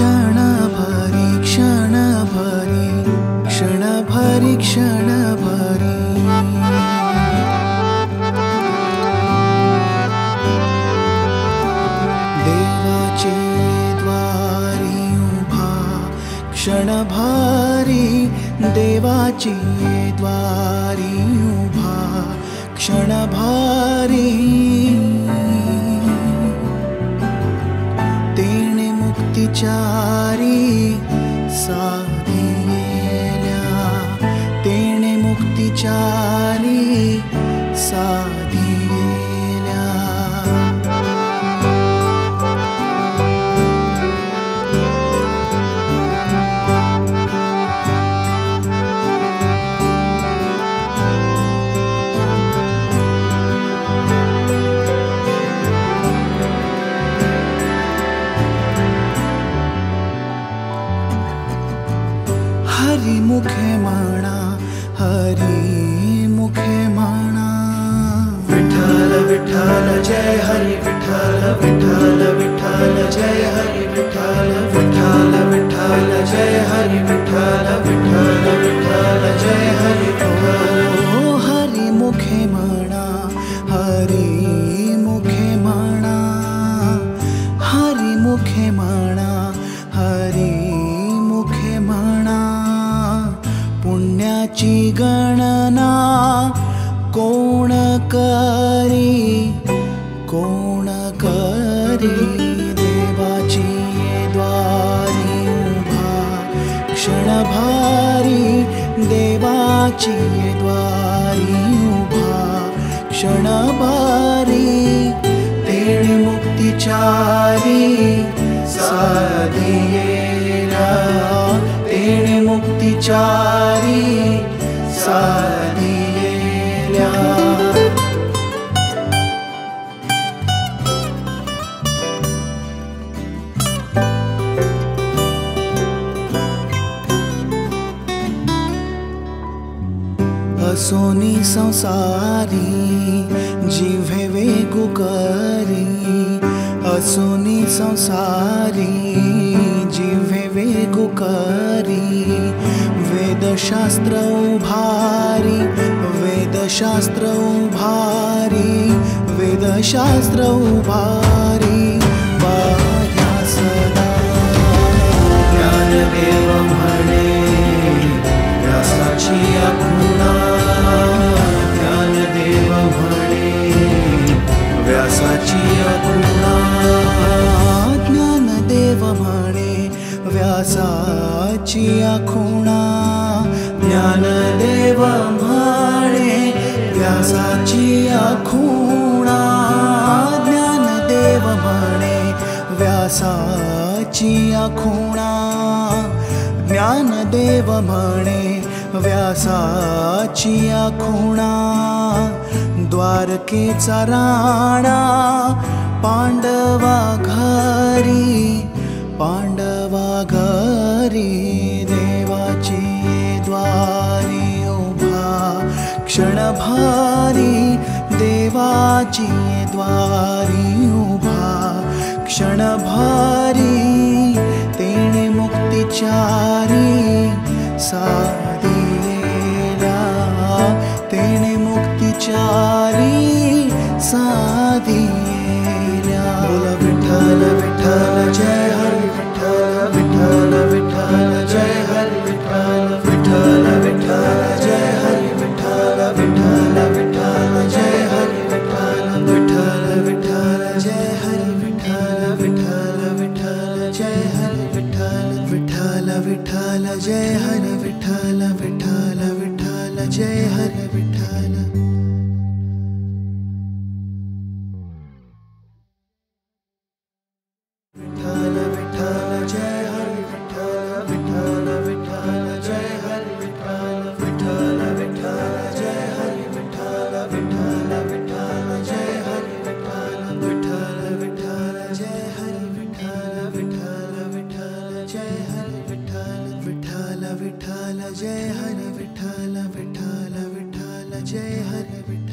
क्षण भारि क्षण भार द्वारि क्षणभारी देव द्वारि ऊभाा क्षणभारी मुक्तिचारी साधियेल्या तेणे मुक्तिचारी साधियेल्या हरि मुखे माणा हरि मुखे माणा। विठल विठल जय हरि विठल विठ्ठल। गणना कोण करी? देवाची द्वारी उभा? क्षणभारी देवाची द्वारी उभा? क्षणभारी तेणे मुक्तिचारी साधियेला चारी सोनी संसारी जीवे वे गुकारी असोनी संसारी वेदशास्त्रौ भारी वेदशास्त्रौ भारी वेदशास्त्रौ भारी। व्यासाची आखुणा ज्ञानदेव म्हणे व्यासाची आखुणा. ज्ञानदेव म्हणे व्यासाची आखुणा. ज्ञानदेव म्हणे व्यासाची आखुणा. द्वारकेचा राणा पांडवा द्वारी उभा क्षणभारी देवाची द्वारी उभा क्षणभारी तेणे मुक्तिचारी साधियेला तेणे मुक्तिचारी साधियेल्या विठाला विठाला विठाल जय हरे जय हरे विठ्ठल